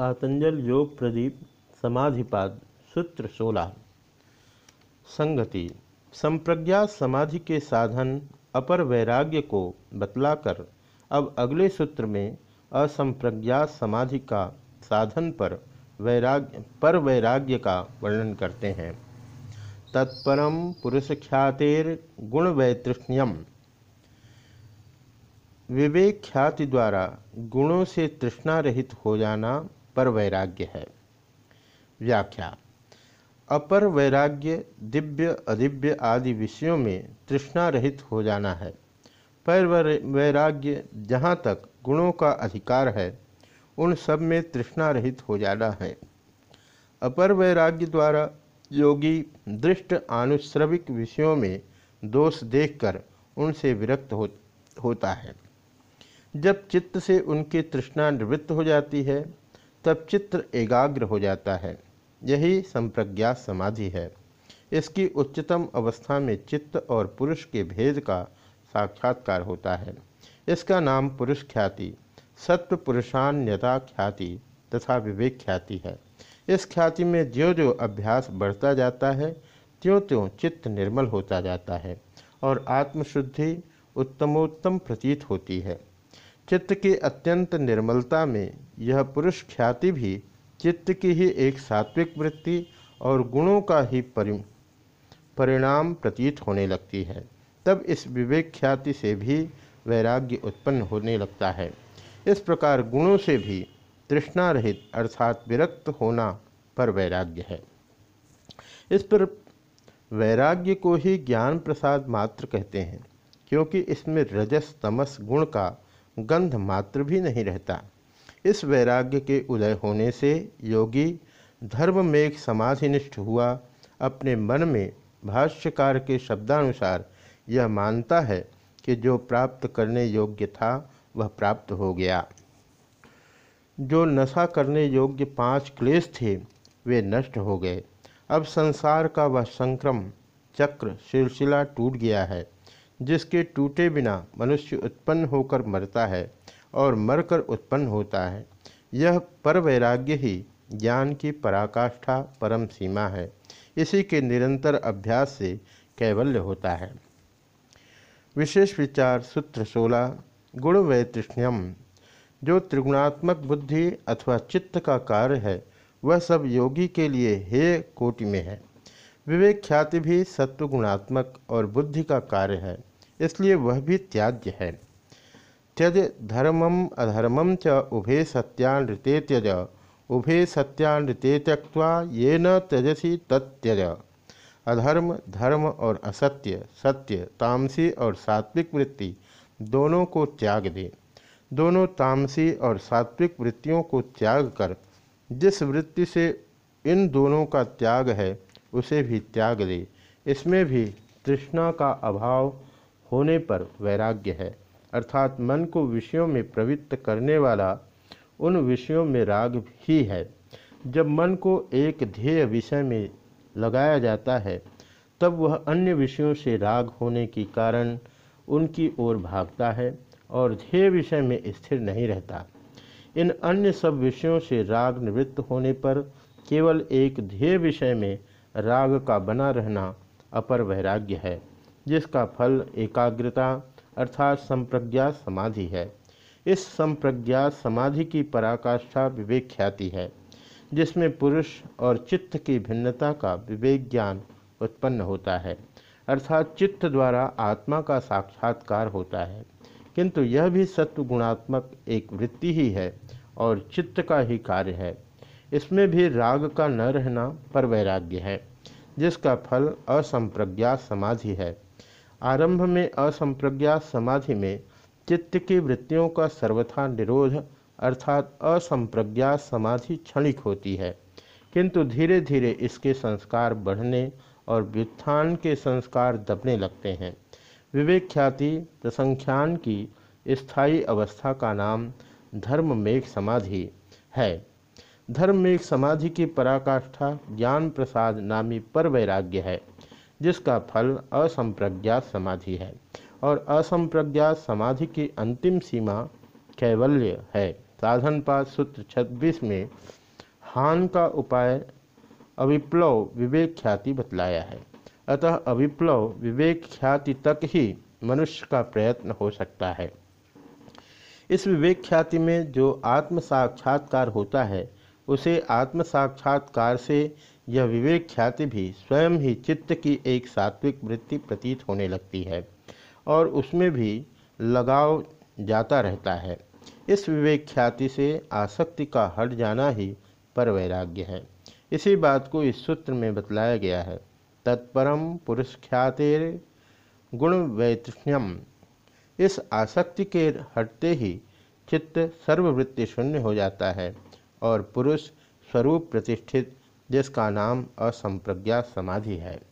पातंजल योग प्रदीप, समाधिपाद, सूत्र सोलह। संगति, संप्रज्ञा समाधि के साधन अपर वैराग्य को बतलाकर अब अगले सूत्र में असंप्रज्ञा समाधि का साधन पर वैराग्य पर वैराग्य का वर्णन करते हैं। तत्परम पुरुष ख्यातिर गुण वैतृष्ण्यम। विवेक ख्याति द्वारा गुणों से तृष्णा रहित हो जाना पर वैराग्य है। व्याख्या अपर वैराग्य दिव्य अदिव्य आदि विषयों में तृष्णा रहित हो जाना है। पर वैराग्य जहाँ तक गुणों का अधिकार है उन सब में तृष्णा रहित हो जाना है। अपर वैराग्य द्वारा योगी दृष्ट आनुश्रविक विषयों में दोष देखकर उनसे विरक्त हो, होता है। जब चित्त से उनकी तृष्णा निवृत्त हो जाती है तब चित्त एकाग्र हो जाता है। यही संप्रज्ञात समाधि है। इसकी उच्चतम अवस्था में चित्त और पुरुष के भेद का साक्षात्कार होता है। इसका नाम पुरुष ख्याति, सत्व पुरुषान्यता ख्याति तथा विवेक ख्याति है। इस ख्याति में ज्यो जो अभ्यास बढ़ता जाता है त्यों त्यों चित्त निर्मल होता जाता है और आत्मशुद्धि उत्तमोत्तम प्रतीत होती है। चित्त की अत्यंत निर्मलता में यह पुरुष ख्याति भी चित्त की ही एक सात्विक वृत्ति और गुणों का ही परि परिणाम प्रतीत होने लगती है। तब इस विवेक ख्याति से भी वैराग्य उत्पन्न होने लगता है। इस प्रकार गुणों से भी तृष्णा रहित अर्थात विरक्त होना पर वैराग्य है। इस पर वैराग्य को ही ज्ञान प्रसाद मात्र कहते हैं, क्योंकि इसमें रजस, तमस, गुण का गंध मात्र भी नहीं रहता। इस वैराग्य के उदय होने से योगी धर्म में एक समाधिनिष्ठ हुआ। अपने मन में भाष्यकार के शब्दानुसार यह मानता है कि जो प्राप्त करने योग्य था, वह प्राप्त हो गया। जो नशा करने योग्य पाँच क्लेश थे, वे नष्ट हो गए। अब संसार का वह संक्रम, चक्र, सिलसिला टूट गया है। जिसके टूटे बिना मनुष्य उत्पन्न होकर मरता है और मरकर उत्पन्न होता है, यह पर वैराग्य ही ज्ञान की पराकाष्ठा परम सीमा है। इसी के निरंतर अभ्यास से कैवल्य होता है। विशेष विचार सूत्र सोलह, गुण वैतृष्ण्यम। जो त्रिगुणात्मक बुद्धि अथवा चित्त का कार्य है, वह सब योगी के लिए हे कोटि में है। विवेक ख्याति भी सत्व गुणात्मक और बुद्धि का कार्य है। इसलिए वह भी त्याज्य है। त्यज धर्मम अधर्मम च उभे सत्यानृते त्यज। उभे सत्यानृते त्यक्वा ये न त्यजसी तत्यज अधर्म, धर्म और असत्य, सत्य, तामसी और सात्विक वृत्ति दोनों को त्याग दे। दोनों तामसी और सात्विक वृत्तियों को त्याग कर। जिस वृत्ति से इन दोनों का त्याग है, उसे भी त्याग दे। इसमें भी तृष्णा का अभाव होने पर वैराग्य है। अर्थात मन को विषयों में प्रवृत्त करने वाला उन विषयों में राग ही है। जब मन को एक ध्येय विषय में लगाया जाता है, तब वह अन्य विषयों से राग होने के कारण उनकी ओर भागता है और ध्येय विषय में स्थिर नहीं रहता। इन अन्य सब विषयों से राग निवृत्त होने पर केवल एक ध्येय विषय में राग का बना रहना अपर वैराग्य है। जिसका फल एकाग्रता अर्थात संप्रज्ञात समाधि है। इस संप्रज्ञात समाधि की पराकाष्ठा विवेक ख्याति है, जिसमें पुरुष और चित्त की भिन्नता का विवेक ज्ञान उत्पन्न होता है, अर्थात चित्त द्वारा आत्मा का साक्षात्कार होता है। किंतु यह भी सत्व गुणात्मक एक वृत्ति ही है और चित्त का ही कार्य है। इसमें भी राग का न रहना पर वैराग्य है, जिसका फल असंप्रज्ञात समाधि है। आरंभ में असंप्रज्ञा समाधि में चित्त की वृत्तियों का सर्वथा निरोध अर्थात असंप्रज्ञा समाधि क्षणिक होती है। किंतु धीरे धीरे इसके संस्कार बढ़ने और व्युत्थान के संस्कार दबने लगते हैं। विवेक ख्याति प्रसंख्यान की स्थायी अवस्था का नाम धर्म मेघ समाधि है। धर्म मेघ समाधि की पराकाष्ठा ज्ञान प्रसाद नामी पर वैराग्य है। जिसका फल असंप्रज्ञात समाधि है। और असंप्रज्ञात समाधि की अंतिम सीमा कैवल्य है। साधनपात सूत्र 26 में हान का उपाय अविप्लव विवेक ख्याति बतलाया है। अतः अविप्लव विवेक ख्याति तक ही मनुष्य का प्रयत्न हो सकता है। इस विवेक ख्याति में जो आत्म साक्षात्कार होता है उसे आत्म साक्षात्कार से यह विवेक ख्याति भी स्वयं ही चित्त की एक सात्विक वृत्ति प्रतीत होने लगती है और उसमें भी लगाव जाता रहता है। इस विवेक ख्याति से आसक्ति का हट जाना ही पर वैराग्य है। इसी बात को इस सूत्र में बतलाया गया है। तत्परम पुरुष ख्यातिर गुण वैतृष्ण्यम। इस आसक्ति के हटते ही चित्त सर्ववृत्ति शून्य हो जाता है। और पुरुष स्वरूप प्रतिष्ठित जिसका नाम असंप्रज्ञा समाधि है।